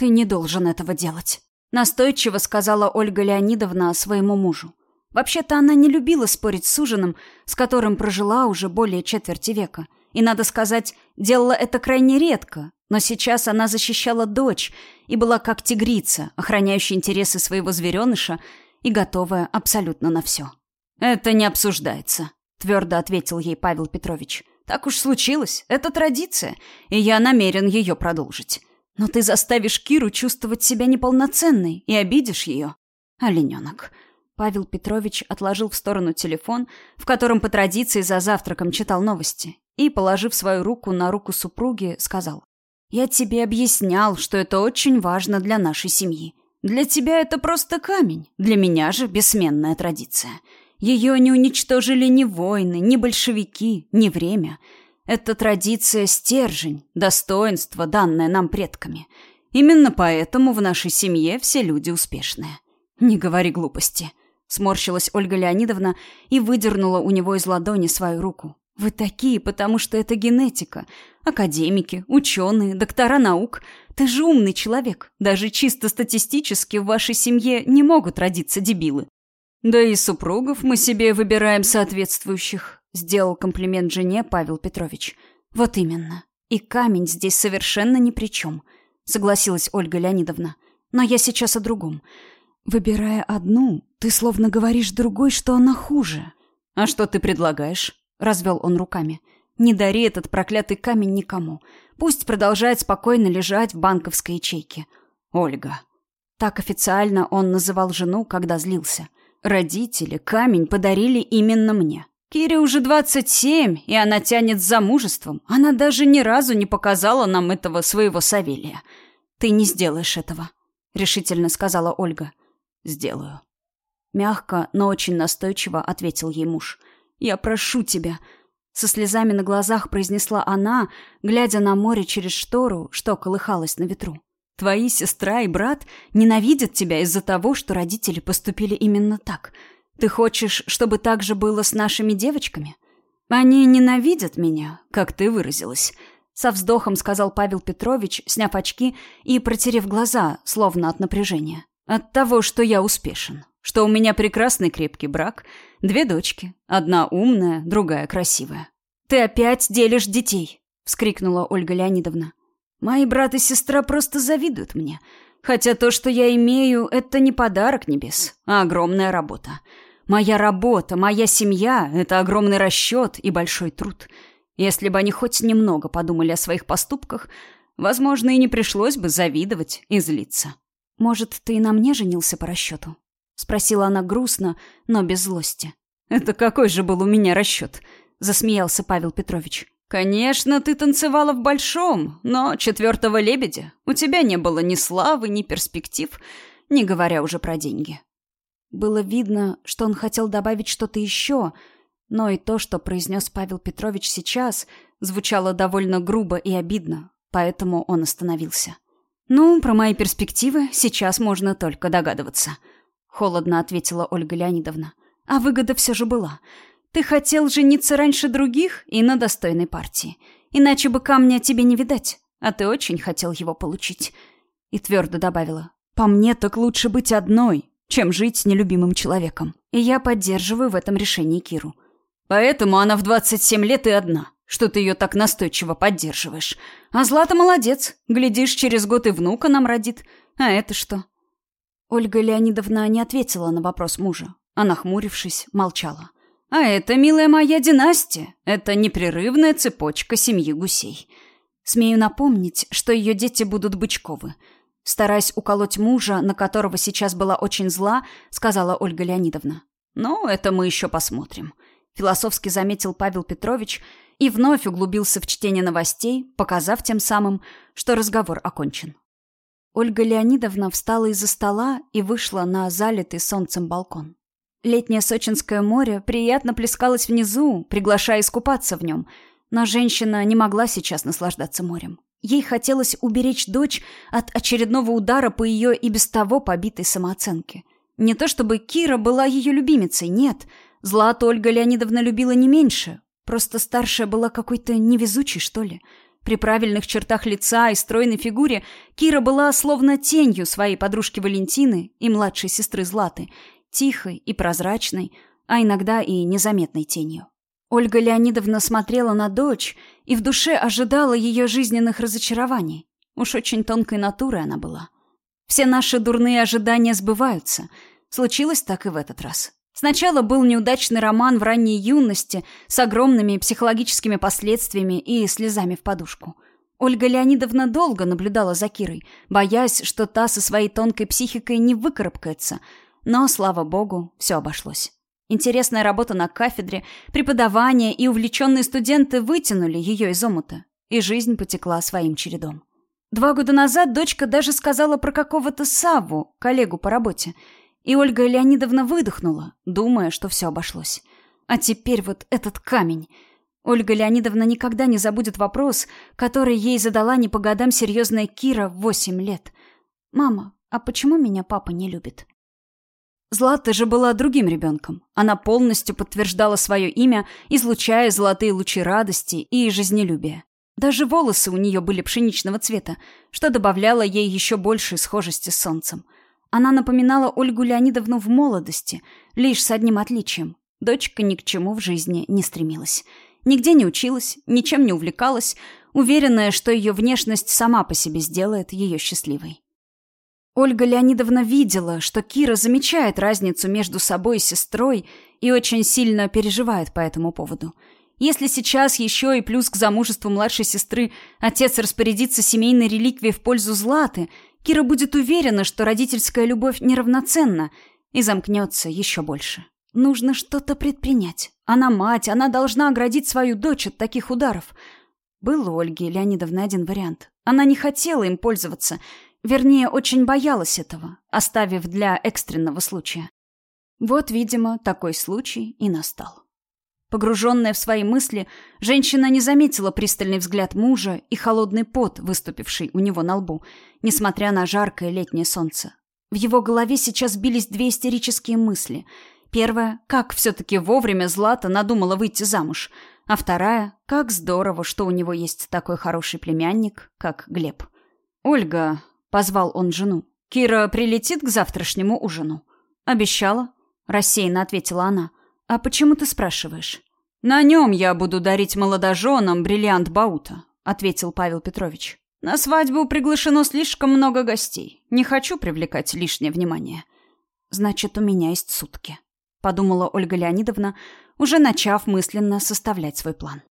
«Ты не должен этого делать», — настойчиво сказала Ольга Леонидовна своему мужу. Вообще-то она не любила спорить с ужином, с которым прожила уже более четверти века. И, надо сказать, делала это крайне редко, но сейчас она защищала дочь и была как тигрица, охраняющая интересы своего звереныша и готовая абсолютно на все. «Это не обсуждается», — твердо ответил ей Павел Петрович. «Так уж случилось, это традиция, и я намерен ее продолжить. Но ты заставишь Киру чувствовать себя неполноценной и обидишь ее. Олененок». Павел Петрович отложил в сторону телефон, в котором по традиции за завтраком читал новости, и, положив свою руку на руку супруги, сказал. «Я тебе объяснял, что это очень важно для нашей семьи. Для тебя это просто камень, для меня же бессменная традиция. Ее не уничтожили ни войны, ни большевики, ни время. Это традиция – стержень, достоинство, данное нам предками. Именно поэтому в нашей семье все люди успешные. Не говори глупости». Сморщилась Ольга Леонидовна и выдернула у него из ладони свою руку. «Вы такие, потому что это генетика. Академики, ученые, доктора наук. Ты же умный человек. Даже чисто статистически в вашей семье не могут родиться дебилы». «Да и супругов мы себе выбираем соответствующих», — сделал комплимент жене Павел Петрович. «Вот именно. И камень здесь совершенно ни при чем», — согласилась Ольга Леонидовна. «Но я сейчас о другом. Выбирая одну, ты словно говоришь другой, что она хуже. А что ты предлагаешь? Развел он руками. Не дари этот проклятый камень никому. Пусть продолжает спокойно лежать в банковской ячейке. Ольга. Так официально он называл жену, когда злился. Родители камень подарили именно мне. Кире уже 27, и она тянет с замужеством. Она даже ни разу не показала нам этого своего Савелия. Ты не сделаешь этого, решительно сказала Ольга. «Сделаю». Мягко, но очень настойчиво ответил ей муж. «Я прошу тебя». Со слезами на глазах произнесла она, глядя на море через штору, что колыхалось на ветру. «Твои сестра и брат ненавидят тебя из-за того, что родители поступили именно так. Ты хочешь, чтобы так же было с нашими девочками?» «Они ненавидят меня, как ты выразилась», — со вздохом сказал Павел Петрович, сняв очки и протерев глаза, словно от напряжения. От того, что я успешен. Что у меня прекрасный крепкий брак, две дочки. Одна умная, другая красивая. «Ты опять делишь детей!» — вскрикнула Ольга Леонидовна. «Мои брат и сестра просто завидуют мне. Хотя то, что я имею, это не подарок небес, а огромная работа. Моя работа, моя семья — это огромный расчет и большой труд. Если бы они хоть немного подумали о своих поступках, возможно, и не пришлось бы завидовать и злиться. «Может, ты и на мне женился по расчету?» — спросила она грустно, но без злости. «Это какой же был у меня расчет?» — засмеялся Павел Петрович. «Конечно, ты танцевала в большом, но четвертого лебедя у тебя не было ни славы, ни перспектив, не говоря уже про деньги». Было видно, что он хотел добавить что-то еще, но и то, что произнес Павел Петрович сейчас, звучало довольно грубо и обидно, поэтому он остановился. «Ну, про мои перспективы сейчас можно только догадываться», — холодно ответила Ольга Леонидовна. «А выгода все же была. Ты хотел жениться раньше других и на достойной партии. Иначе бы камня тебе не видать, а ты очень хотел его получить». И твердо добавила. «По мне так лучше быть одной, чем жить с нелюбимым человеком. И я поддерживаю в этом решении Киру. Поэтому она в 27 лет и одна что ты ее так настойчиво поддерживаешь. А Злата молодец. Глядишь, через год и внука нам родит. А это что?» Ольга Леонидовна не ответила на вопрос мужа. А нахмурившись, молчала. «А это, милая моя, династия. Это непрерывная цепочка семьи гусей. Смею напомнить, что ее дети будут Бычковы». Стараясь уколоть мужа, на которого сейчас была очень зла, сказала Ольга Леонидовна. «Ну, это мы еще посмотрим», — философски заметил Павел Петрович и вновь углубился в чтение новостей, показав тем самым, что разговор окончен. Ольга Леонидовна встала из-за стола и вышла на залитый солнцем балкон. Летнее сочинское море приятно плескалось внизу, приглашая искупаться в нем, но женщина не могла сейчас наслаждаться морем. Ей хотелось уберечь дочь от очередного удара по ее и без того побитой самооценке. Не то чтобы Кира была ее любимицей, нет. Злату Ольга Леонидовна любила не меньше, Просто старшая была какой-то невезучей, что ли. При правильных чертах лица и стройной фигуре Кира была словно тенью своей подружки Валентины и младшей сестры Златы, тихой и прозрачной, а иногда и незаметной тенью. Ольга Леонидовна смотрела на дочь и в душе ожидала ее жизненных разочарований. Уж очень тонкой натуры она была. Все наши дурные ожидания сбываются. Случилось так и в этот раз. Сначала был неудачный роман в ранней юности с огромными психологическими последствиями и слезами в подушку. Ольга Леонидовна долго наблюдала за Кирой, боясь, что та со своей тонкой психикой не выкарабкается, но, слава богу, все обошлось. Интересная работа на кафедре, преподавание и увлеченные студенты вытянули ее из омута, и жизнь потекла своим чередом. Два года назад дочка даже сказала про какого-то Савву, коллегу по работе, и Ольга Леонидовна выдохнула, думая, что все обошлось. А теперь вот этот камень. Ольга Леонидовна никогда не забудет вопрос, который ей задала не по годам серьезная Кира в восемь лет. «Мама, а почему меня папа не любит?» Злата же была другим ребенком. Она полностью подтверждала свое имя, излучая золотые лучи радости и жизнелюбия. Даже волосы у нее были пшеничного цвета, что добавляло ей еще большей схожести с солнцем – она напоминала Ольгу Леонидовну в молодости, лишь с одним отличием. Дочка ни к чему в жизни не стремилась. Нигде не училась, ничем не увлекалась, уверенная, что ее внешность сама по себе сделает ее счастливой. Ольга Леонидовна видела, что Кира замечает разницу между собой и сестрой и очень сильно переживает по этому поводу. Если сейчас еще и плюс к замужеству младшей сестры отец распорядится семейной реликвией в пользу Златы – Кира будет уверена, что родительская любовь неравноценна и замкнется еще больше. Нужно что-то предпринять. Она мать, она должна оградить свою дочь от таких ударов. Был у Ольги Леонидовны один вариант. Она не хотела им пользоваться, вернее, очень боялась этого, оставив для экстренного случая. Вот, видимо, такой случай и настал. Погруженная в свои мысли, женщина не заметила пристальный взгляд мужа и холодный пот, выступивший у него на лбу, несмотря на жаркое летнее солнце. В его голове сейчас бились две истерические мысли. Первая — как все-таки вовремя Злата надумала выйти замуж. А вторая — как здорово, что у него есть такой хороший племянник, как Глеб. «Ольга», — позвал он жену, — «Кира прилетит к завтрашнему ужину». «Обещала», — рассеянно ответила она. «А почему ты спрашиваешь?» «На нем я буду дарить молодоженам бриллиант Баута», — ответил Павел Петрович. «На свадьбу приглашено слишком много гостей. Не хочу привлекать лишнее внимание». «Значит, у меня есть сутки», — подумала Ольга Леонидовна, уже начав мысленно составлять свой план.